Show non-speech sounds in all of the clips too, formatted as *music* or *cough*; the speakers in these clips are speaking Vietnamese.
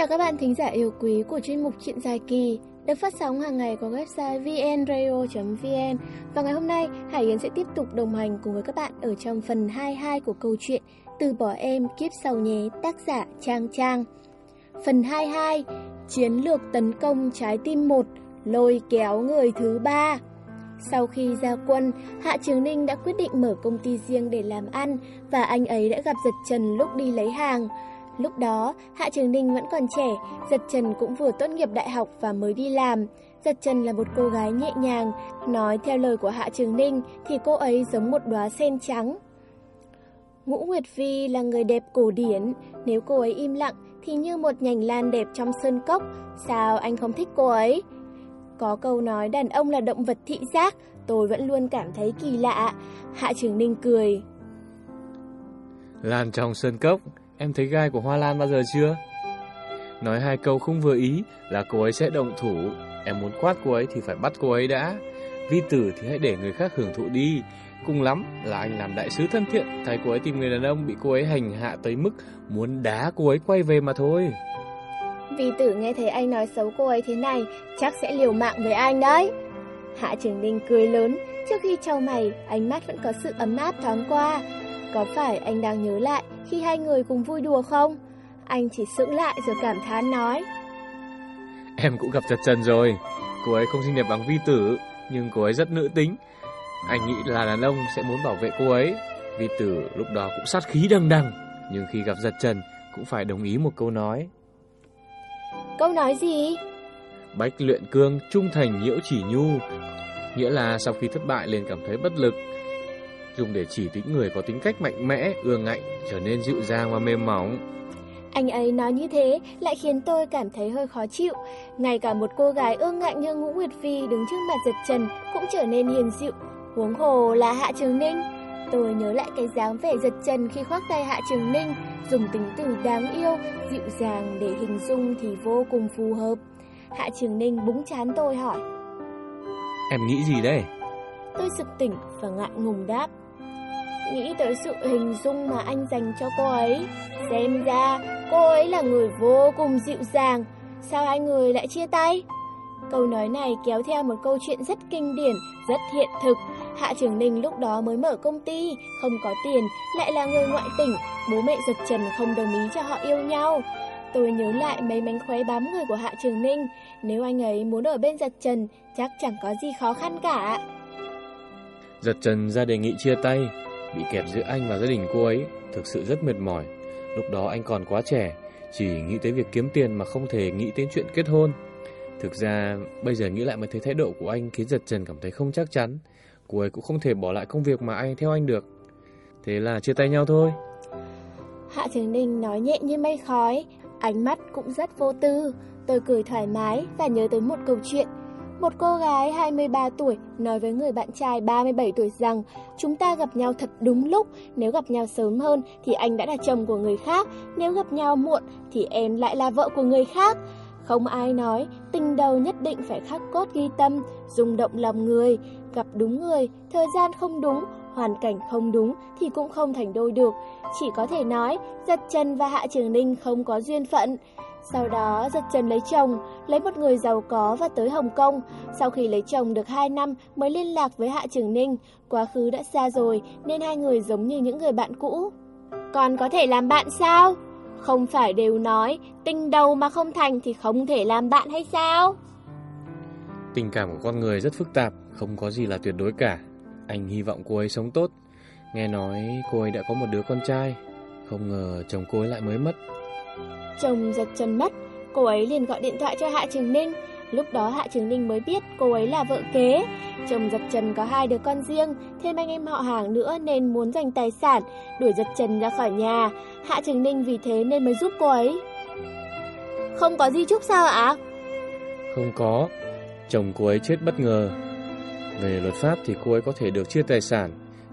Chào các bạn thính giả yêu quý của chuyên mục Chuyện dài kỳ được phát sóng hàng ngày qua website vnradio.vn và ngày hôm nay Hải Yến sẽ tiếp tục đồng hành cùng với các bạn ở trong phần 22 của câu chuyện Từ bỏ em kiếp sau nhé tác giả Trang Trang. Phần 22 Chiến lược tấn công trái tim 1 lôi kéo người thứ ba sau khi ra quân, Hạ Trường Ninh đã quyết định mở công ty riêng để làm ăn và anh ấy đã gặp Giật Trần lúc đi lấy hàng. Lúc đó, Hạ Trường Ninh vẫn còn trẻ, Giật Trần cũng vừa tốt nghiệp đại học và mới đi làm. Giật Trần là một cô gái nhẹ nhàng, nói theo lời của Hạ Trường Ninh thì cô ấy giống một đóa sen trắng. Ngũ Nguyệt Vi là người đẹp cổ điển, nếu cô ấy im lặng thì như một nhành lan đẹp trong sơn cốc, sao anh không thích cô ấy? Có câu nói đàn ông là động vật thị giác, tôi vẫn luôn cảm thấy kỳ lạ. Hạ Trường Ninh cười. Lan trong sơn cốc, em thấy gai của hoa lan bao giờ chưa? Nói hai câu không vừa ý là cô ấy sẽ động thủ. Em muốn quát cô ấy thì phải bắt cô ấy đã. Vi tử thì hãy để người khác hưởng thụ đi. Cùng lắm là anh làm đại sứ thân thiện, thay cô ấy tìm người đàn ông bị cô ấy hành hạ tới mức muốn đá cô ấy quay về mà thôi. Vi tử nghe thấy anh nói xấu cô ấy thế này, chắc sẽ liều mạng với anh đấy. Hạ Trường Ninh cười lớn, trước khi trao mày, ánh mắt vẫn có sự ấm áp thoáng qua. Có phải anh đang nhớ lại khi hai người cùng vui đùa không? Anh chỉ sững lại rồi cảm thán nói. Em cũng gặp Trật Trần rồi, cô ấy không xinh đẹp bằng vi tử, nhưng cô ấy rất nữ tính. Anh nghĩ là đàn ông sẽ muốn bảo vệ cô ấy. Vi tử lúc đó cũng sát khí đằng đằng, nhưng khi gặp Giật Trần cũng phải đồng ý một câu nói. Câu nói gì? Bách luyện cương, trung thành nhiễu chỉ nhu, nghĩa là sau khi thất bại liền cảm thấy bất lực, dùng để chỉ tính người có tính cách mạnh mẽ, ương ngạnh, trở nên dịu dàng và mềm mỏng. Anh ấy nói như thế lại khiến tôi cảm thấy hơi khó chịu. Ngay cả một cô gái ương ngạnh như Ngũ Nguyệt Phi đứng trước mặt giật trần cũng trở nên hiền dịu. Huống hồ là Hạ Trường Ninh. Tôi nhớ lại cái dáng vẻ giật trần khi khoác tay Hạ Trường Ninh, dùng tính từ đáng yêu, dịu dàng để hình dung thì vô cùng phù hợp. Hạ Trường Ninh búng chán tôi hỏi. Em nghĩ gì đây? Tôi sực tỉnh và ngại ngùng đáp. Nghĩ tới sự hình dung mà anh dành cho cô ấy. Xem ra cô ấy là người vô cùng dịu dàng. Sao hai người lại chia tay? Câu nói này kéo theo một câu chuyện rất kinh điển, rất hiện thực. Hạ Trường Ninh lúc đó mới mở công ty, không có tiền, lại là người ngoại tỉnh, bố mẹ giật trần không đồng ý cho họ yêu nhau. Tôi nhớ lại mấy mánh khóe bám người của Hạ Trường Ninh, nếu anh ấy muốn ở bên giật trần, chắc chẳng có gì khó khăn cả. Giật trần ra đề nghị chia tay, bị kẹp giữa anh và gia đình cô ấy, thực sự rất mệt mỏi. Lúc đó anh còn quá trẻ, chỉ nghĩ tới việc kiếm tiền mà không thể nghĩ đến chuyện kết hôn. Thực ra, bây giờ nghĩ lại mới thấy thái độ của anh khiến Giật Trần cảm thấy không chắc chắn. Cô ấy cũng không thể bỏ lại công việc mà anh theo anh được. Thế là chia tay nhau thôi. Hạ Trường Ninh nói nhẹ như mây khói, ánh mắt cũng rất vô tư. Tôi cười thoải mái và nhớ tới một câu chuyện. Một cô gái 23 tuổi nói với người bạn trai 37 tuổi rằng chúng ta gặp nhau thật đúng lúc, nếu gặp nhau sớm hơn thì anh đã là chồng của người khác, nếu gặp nhau muộn thì em lại là vợ của người khác. Không ai nói tình đầu nhất định phải khắc cốt ghi tâm, rung động lòng người, gặp đúng người, thời gian không đúng, hoàn cảnh không đúng thì cũng không thành đôi được. Chỉ có thể nói, Giật Trần và Hạ Trường Ninh không có duyên phận. Sau đó Giật Trần lấy chồng, lấy một người giàu có và tới Hồng Kông. Sau khi lấy chồng được 2 năm mới liên lạc với Hạ Trường Ninh. Quá khứ đã xa rồi nên hai người giống như những người bạn cũ. Còn có thể làm bạn sao? Không phải đều nói tình đầu mà không thành thì không thể làm bạn hay sao? Tình cảm của con người rất phức tạp, không có gì là tuyệt đối cả. Anh hy vọng cô ấy sống tốt. Nghe nói cô ấy đã có một đứa con trai, không ngờ chồng cô ấy lại mới mất. Chồng giật chân mất, cô ấy liền gọi điện thoại cho Hạ Trường Ninh. Lúc đó Hạ Trường Ninh mới biết cô ấy là vợ kế. Chồng giật trần có hai đứa con riêng, thêm anh em họ hàng nữa nên muốn giành tài sản, đuổi giật trần ra khỏi nhà. Hạ Trường Ninh vì thế nên mới giúp cô ấy. Không có di chúc sao ạ? Không có, chồng cô ấy chết bất ngờ. Về luật pháp thì cô ấy có thể được chia tài sản,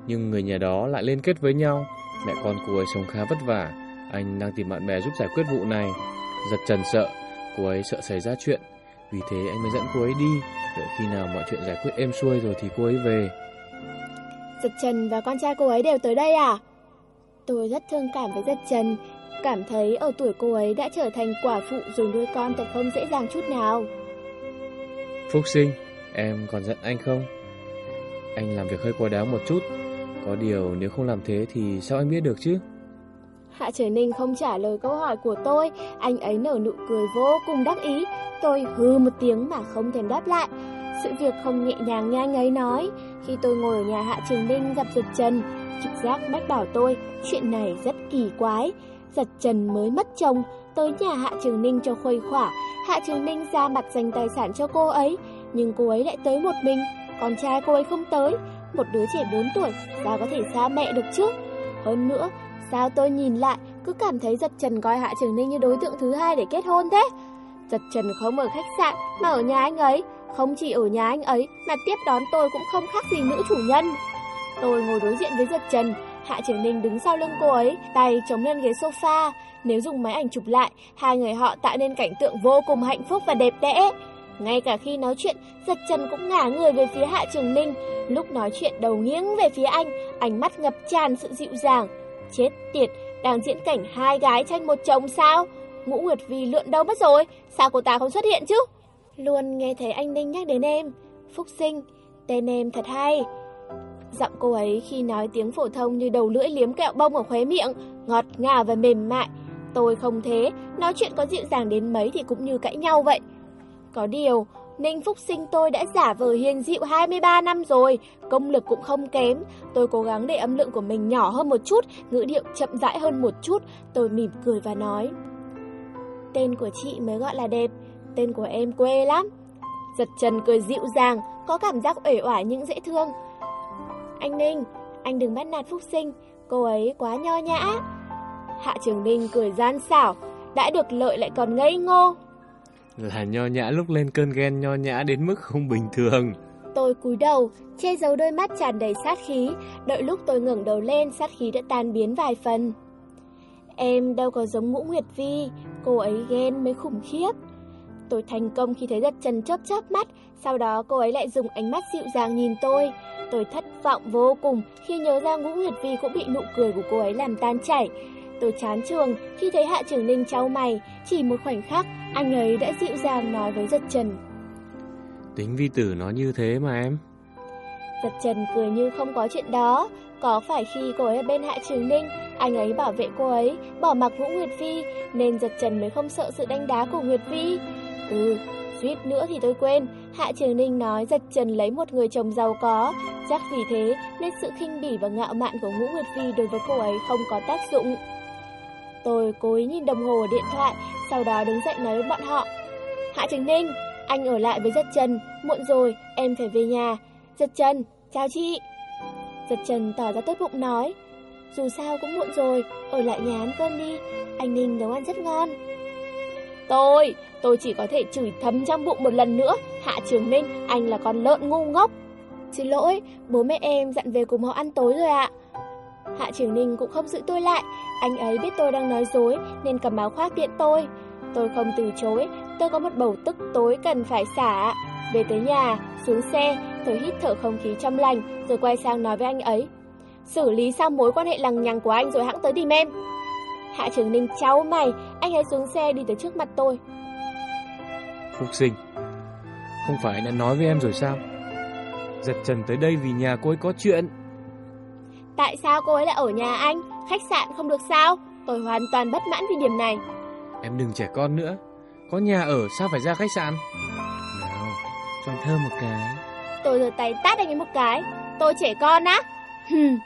nhưng người nhà đó lại liên kết với nhau. Mẹ con cô ấy sống khá vất vả, anh đang tìm bạn bè giúp giải quyết vụ này. Giật trần sợ, cô ấy sợ xảy ra chuyện, vì thế anh mới dẫn cô ấy đi, đợi khi nào mọi chuyện giải quyết êm xuôi rồi thì cô ấy về. Giật Trần và con trai cô ấy đều tới đây à? Tôi rất thương cảm với Giật Trần. cảm thấy ở tuổi cô ấy đã trở thành quả phụ rồi nuôi con thật không dễ dàng chút nào. Phúc sinh, em còn giận anh không? Anh làm việc hơi quá đáng một chút. Có điều nếu không làm thế thì sao anh biết được chứ? Hạ Trở Ninh không trả lời câu hỏi của tôi, anh ấy nở nụ cười vô cùng đắc ý. Tôi hư một tiếng mà không thèm đáp lại. Sự việc không nhẹ nhàng như anh ấy nói. Khi tôi ngồi ở nhà Hạ Trường Ninh gặp Giật Trần, trực giác mách bảo tôi chuyện này rất kỳ quái. Giật Trần mới mất chồng, tới nhà Hạ Trường Ninh cho khuây khỏa. Hạ Trường Ninh ra mặt dành tài sản cho cô ấy, nhưng cô ấy lại tới một mình. Con trai cô ấy không tới, một đứa trẻ 4 tuổi sao có thể xa mẹ được chứ? Hơn nữa, sao tôi nhìn lại cứ cảm thấy Giật Trần coi Hạ Trường Ninh như đối tượng thứ hai để kết hôn thế? Giật Trần không ở khách sạn mà ở nhà anh ấy, không chỉ ở nhà anh ấy mà tiếp đón tôi cũng không khác gì nữ chủ nhân. Tôi ngồi đối diện với Giật Trần, Hạ Trường Ninh đứng sau lưng cô ấy, tay chống lên ghế sofa. Nếu dùng máy ảnh chụp lại, hai người họ tạo nên cảnh tượng vô cùng hạnh phúc và đẹp đẽ. Ngay cả khi nói chuyện, Giật Trần cũng ngả người về phía Hạ Trường Ninh. Lúc nói chuyện đầu nghiêng về phía anh, ánh mắt ngập tràn sự dịu dàng. Chết tiệt, đang diễn cảnh hai gái tranh một chồng sao? Ngũ Nguyệt vì lượn đâu mất rồi? Sao cô ta không xuất hiện chứ? Luôn nghe thấy anh Ninh nhắc đến em. Phúc sinh, tên em thật hay. Giọng cô ấy khi nói tiếng phổ thông như đầu lưỡi liếm kẹo bông ở khóe miệng, ngọt ngào và mềm mại. Tôi không thế, nói chuyện có dịu dàng đến mấy thì cũng như cãi nhau vậy. Có điều, Ninh Phúc sinh tôi đã giả vờ hiền dịu 23 năm rồi, công lực cũng không kém. Tôi cố gắng để âm lượng của mình nhỏ hơn một chút, ngữ điệu chậm rãi hơn một chút. Tôi mỉm cười và nói. Tên của chị mới gọi là đẹp, tên của em quê lắm. Giật chân cười dịu dàng, có cảm giác uể oải nhưng dễ thương. Anh Ninh, anh đừng bắt nạt Phúc sinh, cô ấy quá nho nhã. Hạ Trường Ninh cười gian xảo, đã được lợi lại còn ngây ngô. Là nho nhã lúc lên cơn ghen nho nhã đến mức không bình thường. Tôi cúi đầu, che giấu đôi mắt tràn đầy sát khí, đợi lúc tôi ngẩng đầu lên sát khí đã tan biến vài phần. Em đâu có giống Ngũ Nguyệt Vi, cô ấy ghen mới khủng khiếp. Tôi thành công khi thấy giật chân chớp chớp mắt, sau đó cô ấy lại dùng ánh mắt dịu dàng nhìn tôi. Tôi thất vọng vô cùng khi nhớ ra Ngũ Nguyệt Vi cũng bị nụ cười của cô ấy làm tan chảy. Tôi chán trường khi thấy Hạ Trường Ninh trao mày, chỉ một khoảnh khắc anh ấy đã dịu dàng nói với Giật Trần. Tính vi tử nó như thế mà em. Giật Trần cười như không có chuyện đó. Có phải khi cô ấy ở bên Hạ Trường Ninh, anh ấy bảo vệ cô ấy, bỏ mặc Vũ Nguyệt Vi, nên Giật Trần mới không sợ sự đánh đá của Nguyệt Vi. Ừ, suýt nữa thì tôi quên, Hạ Trường Ninh nói Giật Trần lấy một người chồng giàu có, chắc vì thế nên sự khinh bỉ và ngạo mạn của Ngũ Nguyệt Vi đối với cô ấy không có tác dụng. Tôi cố ý nhìn đồng hồ ở điện thoại, sau đó đứng dậy nói với bọn họ. Hạ Trường Ninh, anh ở lại với Giật Trần, muộn rồi, em phải về nhà. Giật Trần, chào chị. Giật Trần tỏ ra tốt bụng nói. Dù sao cũng muộn rồi, ở lại nhà ăn cơm đi, anh Ninh nấu ăn rất ngon. Tôi, tôi chỉ có thể chửi thấm trong bụng một lần nữa, Hạ Trường Ninh, anh là con lợn ngu ngốc. Xin lỗi, bố mẹ em dặn về cùng họ ăn tối rồi ạ. Hạ Trường Ninh cũng không giữ tôi lại, anh ấy biết tôi đang nói dối nên cầm áo khoác tiện tôi. Tôi không từ chối, tôi có một bầu tức tối cần phải xả. Về tới nhà, xuống xe, tôi hít thở không khí trong lành rồi quay sang nói với anh ấy. Xử lý xong mối quan hệ lằng nhằng của anh rồi hãng tới tìm em. Hạ Trường Ninh cháu mày, anh ấy xuống xe đi tới trước mặt tôi. Phúc sinh, không phải anh đã nói với em rồi sao? Giật Trần tới đây vì nhà cô ấy có chuyện. Tại sao cô ấy lại ở nhà anh? Khách sạn không được sao? Tôi hoàn toàn bất mãn vì điểm này. Em đừng trẻ con nữa. Có nhà ở sao phải ra khách sạn? Nào, cho anh thơm một cái. Tôi giơ tay tát anh ấy một cái. Tôi trẻ con á? Hừm.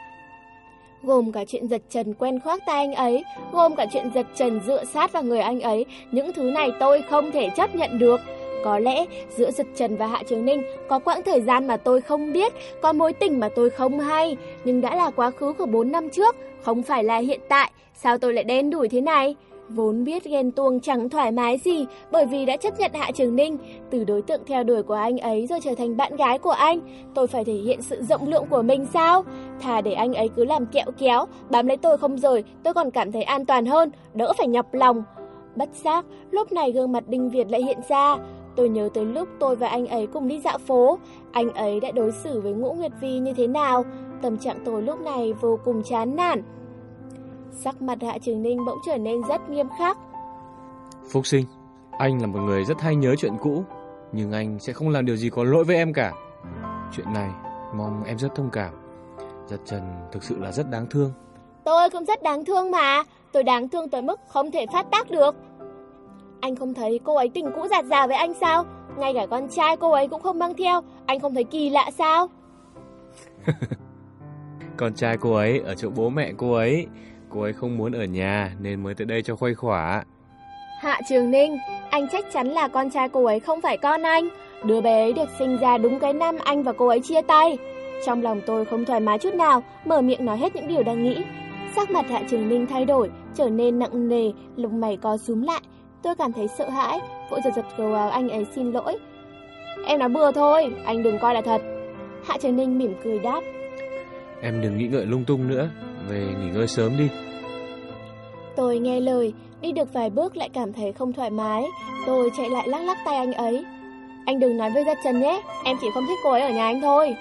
Gồm cả chuyện giật trần quen khoác tay anh ấy, gồm cả chuyện giật trần dựa sát vào người anh ấy. Những thứ này tôi không thể chấp nhận được. Có lẽ giữa Giật Trần và Hạ Trường Ninh có quãng thời gian mà tôi không biết, có mối tình mà tôi không hay, nhưng đã là quá khứ của 4 năm trước, không phải là hiện tại, sao tôi lại đen đủi thế này? Vốn biết ghen tuông chẳng thoải mái gì bởi vì đã chấp nhận Hạ Trường Ninh, từ đối tượng theo đuổi của anh ấy rồi trở thành bạn gái của anh. Tôi phải thể hiện sự rộng lượng của mình sao? Thà để anh ấy cứ làm kẹo kéo, bám lấy tôi không rời, tôi còn cảm thấy an toàn hơn, đỡ phải nhọc lòng. Bất giác, lúc này gương mặt Đinh Việt lại hiện ra. Tôi nhớ tới lúc tôi và anh ấy cùng đi dạo phố, anh ấy đã đối xử với Ngũ Nguyệt Vi như thế nào. Tâm trạng tôi lúc này vô cùng chán nản. Sắc mặt Hạ Trường Ninh bỗng trở nên rất nghiêm khắc. Phúc sinh, anh là một người rất hay nhớ chuyện cũ, nhưng anh sẽ không làm điều gì có lỗi với em cả. Chuyện này, mong em rất thông cảm. Giật Trần thực sự là rất đáng thương. Tôi cũng rất đáng thương mà, tôi đáng thương tới mức không thể phát tác được. Anh không thấy cô ấy tình cũ giạt rào với anh sao? Ngay cả con trai cô ấy cũng không mang theo, anh không thấy kỳ lạ sao? *laughs* con trai cô ấy ở chỗ bố mẹ cô ấy, cô ấy không muốn ở nhà nên mới tới đây cho khuây khỏa. Hạ Trường Ninh, anh chắc chắn là con trai cô ấy không phải con anh. Đứa bé ấy được sinh ra đúng cái năm anh và cô ấy chia tay. Trong lòng tôi không thoải mái chút nào, mở miệng nói hết những điều đang nghĩ. Sắc mặt Hạ Trường Ninh thay đổi, trở nên nặng nề, lông mày co rúm lại. Tôi cảm thấy sợ hãi, vội giật giật gầu áo anh ấy xin lỗi. Em nói bừa thôi, anh đừng coi là thật. Hạ Trường Ninh mỉm cười đáp. Em đừng nghĩ ngợi lung tung nữa, về nghỉ ngơi sớm đi. Tôi nghe lời, đi được vài bước lại cảm thấy không thoải mái. Tôi chạy lại lắc lắc tay anh ấy. Anh đừng nói với Giật Trần nhé, em chỉ không thích cô ấy ở nhà anh thôi.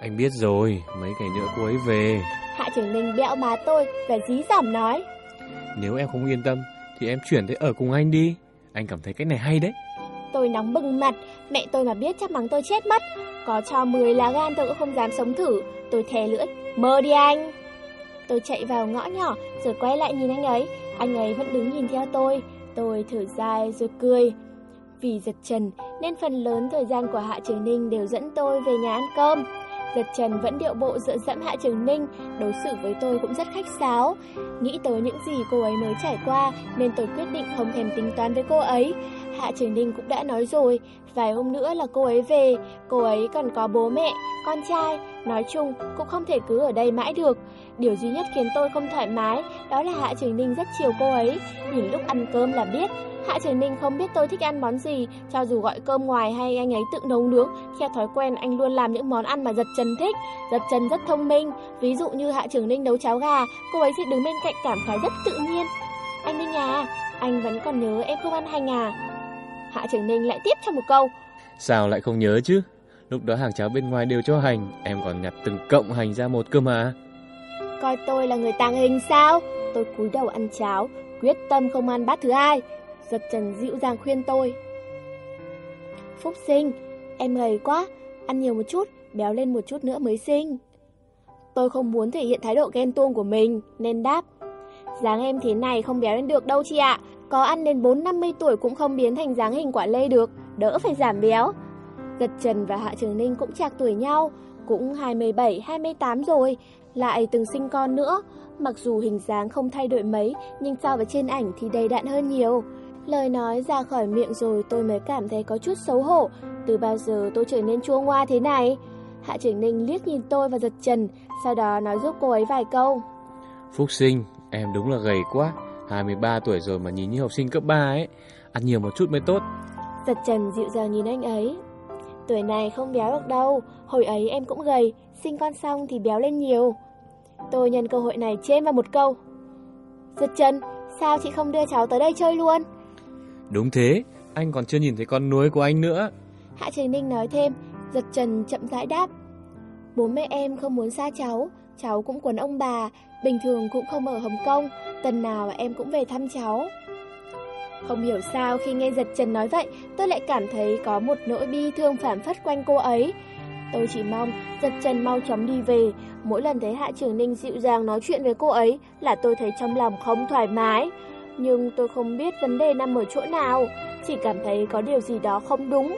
Anh biết rồi, mấy ngày nữa cô ấy về. Hạ Trường Ninh bẽo má tôi và dí dỏm nói. Nếu em không yên tâm thì em chuyển tới ở cùng anh đi. Anh cảm thấy cách này hay đấy. Tôi nóng bừng mặt, mẹ tôi mà biết chắc mắng tôi chết mất. Có cho 10 lá gan tôi cũng không dám sống thử. Tôi thè lưỡi, mơ đi anh. Tôi chạy vào ngõ nhỏ rồi quay lại nhìn anh ấy. Anh ấy vẫn đứng nhìn theo tôi. Tôi thở dài rồi cười. Vì giật trần nên phần lớn thời gian của Hạ Trường Ninh đều dẫn tôi về nhà ăn cơm. Giật Trần vẫn điệu bộ dựa dẫm Hạ Trường Ninh, đối xử với tôi cũng rất khách sáo. Nghĩ tới những gì cô ấy mới trải qua nên tôi quyết định không thèm tính toán với cô ấy. Hạ Trường Ninh cũng đã nói rồi, vài hôm nữa là cô ấy về, cô ấy còn có bố mẹ, con trai, nói chung cũng không thể cứ ở đây mãi được. Điều duy nhất khiến tôi không thoải mái đó là Hạ Trường Ninh rất chiều cô ấy, nhìn lúc ăn cơm là biết. Hạ Trường Ninh không biết tôi thích ăn món gì, cho dù gọi cơm ngoài hay anh ấy tự nấu nướng, theo thói quen anh luôn làm những món ăn mà Giật Trần thích. Giật Trần rất thông minh, ví dụ như Hạ Trường Ninh nấu cháo gà, cô ấy sẽ đứng bên cạnh cảm khái rất tự nhiên. Anh Ninh à, anh vẫn còn nhớ em không ăn hành à? Hạ Trường Ninh lại tiếp cho một câu. Sao lại không nhớ chứ? Lúc đó hàng cháo bên ngoài đều cho hành, em còn nhặt từng cộng hành ra một cơ mà. Coi tôi là người tàng hình sao? Tôi cúi đầu ăn cháo, quyết tâm không ăn bát thứ hai. Giật Trần dịu dàng khuyên tôi. Phúc sinh, em gầy quá, ăn nhiều một chút, béo lên một chút nữa mới sinh. Tôi không muốn thể hiện thái độ ghen tuông của mình, nên đáp. Dáng em thế này không béo lên được đâu chị ạ, có ăn đến 4-50 tuổi cũng không biến thành dáng hình quả lê được, đỡ phải giảm béo. Giật Trần và Hạ Trường Ninh cũng chạc tuổi nhau, cũng 27-28 rồi, lại từng sinh con nữa. Mặc dù hình dáng không thay đổi mấy, nhưng so với trên ảnh thì đầy đặn hơn nhiều. Lời nói ra khỏi miệng rồi tôi mới cảm thấy có chút xấu hổ. Từ bao giờ tôi trở nên chua ngoa thế này? Hạ Trường Ninh liếc nhìn tôi và giật trần, sau đó nói giúp cô ấy vài câu. Phúc sinh, em đúng là gầy quá. 23 tuổi rồi mà nhìn như học sinh cấp 3 ấy. Ăn nhiều một chút mới tốt. Giật trần dịu dàng nhìn anh ấy. Tuổi này không béo được đâu, hồi ấy em cũng gầy, sinh con xong thì béo lên nhiều. Tôi nhân cơ hội này chêm vào một câu. Giật trần, sao chị không đưa cháu tới đây chơi luôn? Đúng thế, anh còn chưa nhìn thấy con nuôi của anh nữa. Hạ Trường Ninh nói thêm, giật trần chậm rãi đáp. Bố mẹ em không muốn xa cháu, cháu cũng quấn ông bà, bình thường cũng không ở Hồng Kông, tuần nào em cũng về thăm cháu. Không hiểu sao khi nghe giật trần nói vậy, tôi lại cảm thấy có một nỗi bi thương phản phất quanh cô ấy. Tôi chỉ mong giật trần mau chóng đi về, mỗi lần thấy Hạ Trường Ninh dịu dàng nói chuyện với cô ấy là tôi thấy trong lòng không thoải mái. Nhưng tôi không biết vấn đề nằm ở chỗ nào, chỉ cảm thấy có điều gì đó không đúng.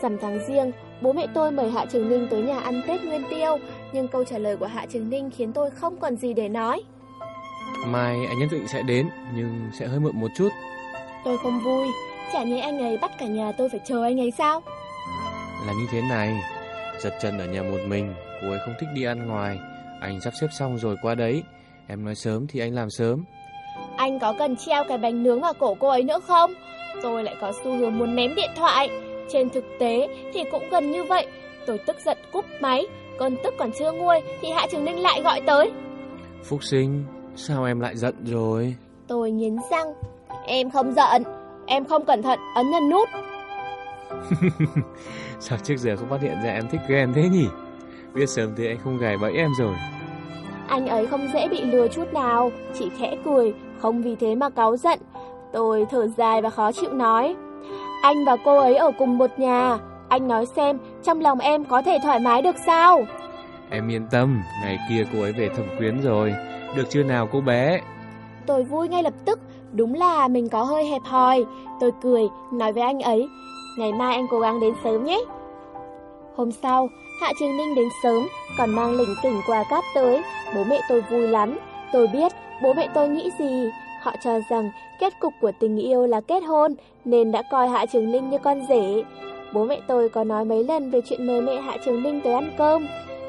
Sầm tháng riêng, bố mẹ tôi mời Hạ Trường Ninh tới nhà ăn Tết Nguyên Tiêu, nhưng câu trả lời của Hạ Trường Ninh khiến tôi không còn gì để nói. Mai anh nhất định sẽ đến, nhưng sẽ hơi muộn một chút. Tôi không vui, chả nhẽ anh ấy bắt cả nhà tôi phải chờ anh ấy sao? Là như thế này, giật chân ở nhà một mình, cô ấy không thích đi ăn ngoài. Anh sắp xếp xong rồi qua đấy, em nói sớm thì anh làm sớm. Anh có cần treo cái bánh nướng ở cổ cô ấy nữa không? Tôi lại có xu hướng muốn ném điện thoại. Trên thực tế thì cũng gần như vậy. Tôi tức giận cúp máy, cơn tức còn chưa nguôi thì Hạ Trường Ninh lại gọi tới. Phúc sinh, sao em lại giận rồi? Tôi nghiến răng. Em không giận, em không cẩn thận ấn nhầm nút. *laughs* sao trước giờ không phát hiện ra em thích ghen thế nhỉ? Biết sớm thì anh không gài bẫy em rồi. anh ấy không dễ bị lừa chút nào, chỉ khẽ cười, không vì thế mà cáu giận. Tôi thở dài và khó chịu nói. Anh và cô ấy ở cùng một nhà, anh nói xem trong lòng em có thể thoải mái được sao? Em yên tâm, ngày kia cô ấy về thẩm quyến rồi, được chưa nào cô bé? Tôi vui ngay lập tức, đúng là mình có hơi hẹp hòi. Tôi cười, nói với anh ấy, ngày mai anh cố gắng đến sớm nhé. Hôm sau, Hạ Trường Ninh đến sớm, còn mang lỉnh kỉnh quà cáp tới, bố mẹ tôi vui lắm. Tôi biết bố mẹ tôi nghĩ gì, họ cho rằng kết cục của tình yêu là kết hôn, nên đã coi Hạ Trường Ninh như con rể. Bố mẹ tôi có nói mấy lần về chuyện mời mẹ Hạ Trường Ninh tới ăn cơm.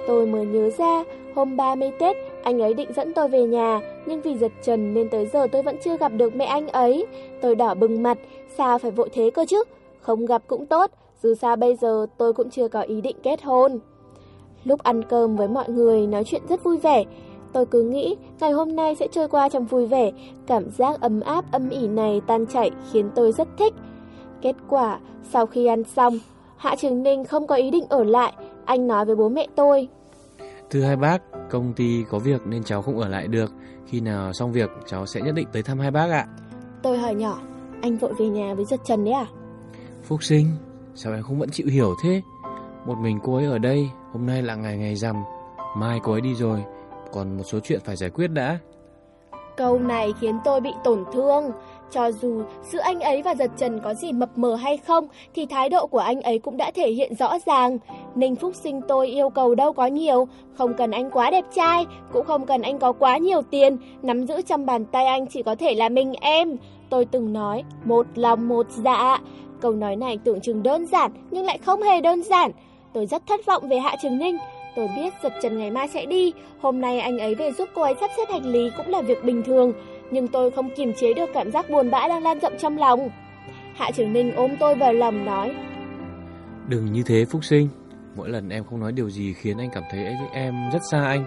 Tôi mới nhớ ra, hôm 30 Tết, anh ấy định dẫn tôi về nhà, nhưng vì giật trần nên tới giờ tôi vẫn chưa gặp được mẹ anh ấy. Tôi đỏ bừng mặt, sao phải vội thế cơ chứ? Không gặp cũng tốt, dù sao bây giờ tôi cũng chưa có ý định kết hôn. Lúc ăn cơm với mọi người nói chuyện rất vui vẻ, tôi cứ nghĩ ngày hôm nay sẽ trôi qua trong vui vẻ, cảm giác ấm áp âm ỉ này tan chảy khiến tôi rất thích. Kết quả, sau khi ăn xong, Hạ Trường Ninh không có ý định ở lại, anh nói với bố mẹ tôi. Thưa hai bác, công ty có việc nên cháu không ở lại được. Khi nào xong việc, cháu sẽ nhất định tới thăm hai bác ạ. Tôi hỏi nhỏ, anh vội về nhà với giật trần đấy à? Phúc sinh, sao em không vẫn chịu hiểu thế? Một mình cô ấy ở đây, hôm nay là ngày ngày rằm. Mai cô ấy đi rồi, còn một số chuyện phải giải quyết đã. Câu này khiến tôi bị tổn thương. Cho dù giữa anh ấy và giật trần có gì mập mờ hay không, thì thái độ của anh ấy cũng đã thể hiện rõ ràng. Ninh Phúc Sinh tôi yêu cầu đâu có nhiều, không cần anh quá đẹp trai, cũng không cần anh có quá nhiều tiền, nắm giữ trong bàn tay anh chỉ có thể là mình em. Tôi từng nói, một lòng một dạ. Câu nói này tưởng chừng đơn giản, nhưng lại không hề đơn giản. Tôi rất thất vọng về Hạ Trường Ninh. Tôi biết giật trần ngày mai sẽ đi, hôm nay anh ấy về giúp cô ấy sắp xếp hành lý cũng là việc bình thường nhưng tôi không kiềm chế được cảm giác buồn bã đang lan rộng trong lòng. Hạ Trường Ninh ôm tôi vào lòng nói. Đừng như thế Phúc Sinh, mỗi lần em không nói điều gì khiến anh cảm thấy em rất xa anh.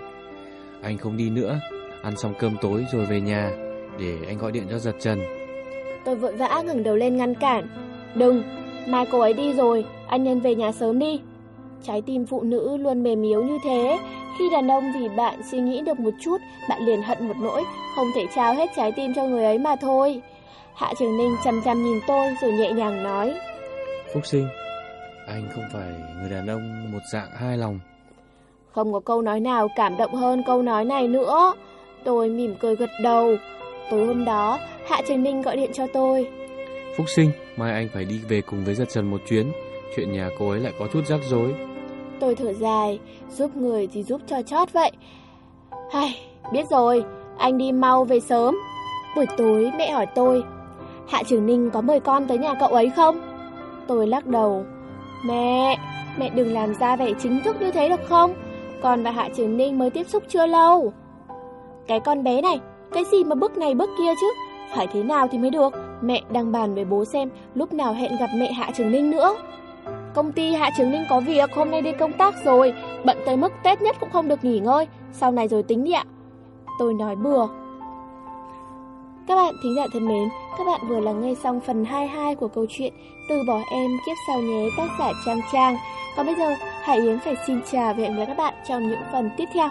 Anh không đi nữa, ăn xong cơm tối rồi về nhà để anh gọi điện cho giật trần. Tôi vội vã ngẩng đầu lên ngăn cản. Đừng, mai cô ấy đi rồi, anh nên về nhà sớm đi. Trái tim phụ nữ luôn mềm yếu như thế, khi đàn ông vì bạn suy nghĩ được một chút, bạn liền hận một nỗi, không thể trao hết trái tim cho người ấy mà thôi. Hạ Trường Ninh chăm chăm nhìn tôi rồi nhẹ nhàng nói. Phúc sinh, anh không phải người đàn ông một dạng hai lòng. Không có câu nói nào cảm động hơn câu nói này nữa. Tôi mỉm cười gật đầu. Tối hôm đó, Hạ Trường Ninh gọi điện cho tôi. Phúc sinh, mai anh phải đi về cùng với giật trần một chuyến. Chuyện nhà cô ấy lại có chút rắc rối. Tôi thở dài, giúp người thì giúp cho chót vậy. Hay, biết rồi, anh đi mau về sớm. Buổi tối mẹ hỏi tôi, Hạ Trường Ninh có mời con tới nhà cậu ấy không? Tôi lắc đầu, mẹ, mẹ đừng làm ra vẻ chính thức như thế được không? Con và Hạ Trường Ninh mới tiếp xúc chưa lâu. Cái con bé này, cái gì mà bước này bước kia chứ? Phải thế nào thì mới được? Mẹ đang bàn với bố xem lúc nào hẹn gặp mẹ Hạ Trường Ninh nữa. Công ty Hạ Trường Ninh có việc, hôm nay đi công tác rồi, bận tới mức Tết nhất cũng không được nghỉ ngơi, sau này rồi tính đi ạ. Tôi nói bừa. Các bạn thính giả thân mến, các bạn vừa lắng nghe xong phần 22 của câu chuyện Từ bỏ em kiếp sau nhé tác giả Trang Trang. Còn bây giờ, Hải Yến phải xin chào và hẹn gặp các bạn trong những phần tiếp theo.